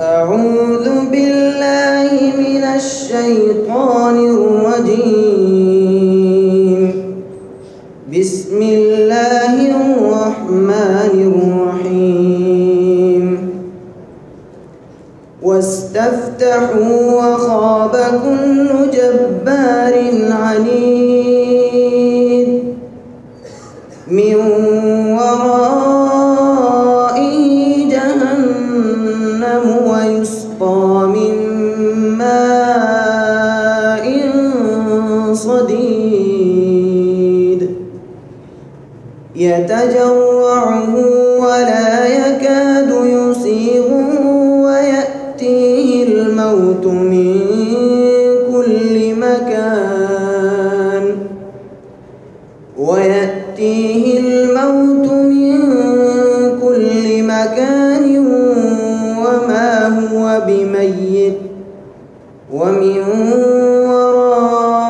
أعوذ بالله من الشيطان الرجيم. بسم الله الرحمن الرحيم. واستفتحوا وخاب كل جبار عنيد. من ويسقى صديد يتجرعه ولا يكاد يسيغه ويأتيه الموت من كل مكان. ويأتيه الموت من كل مكان هو بميت. ومن ورائه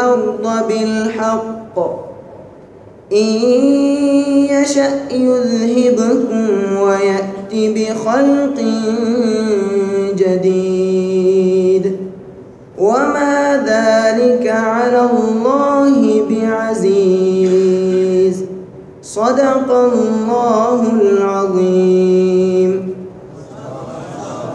والأرض بالحق. إن يشأ يذهبكم ويأتي بخلق جديد. وما ذلك على الله بعزيز. صدق الله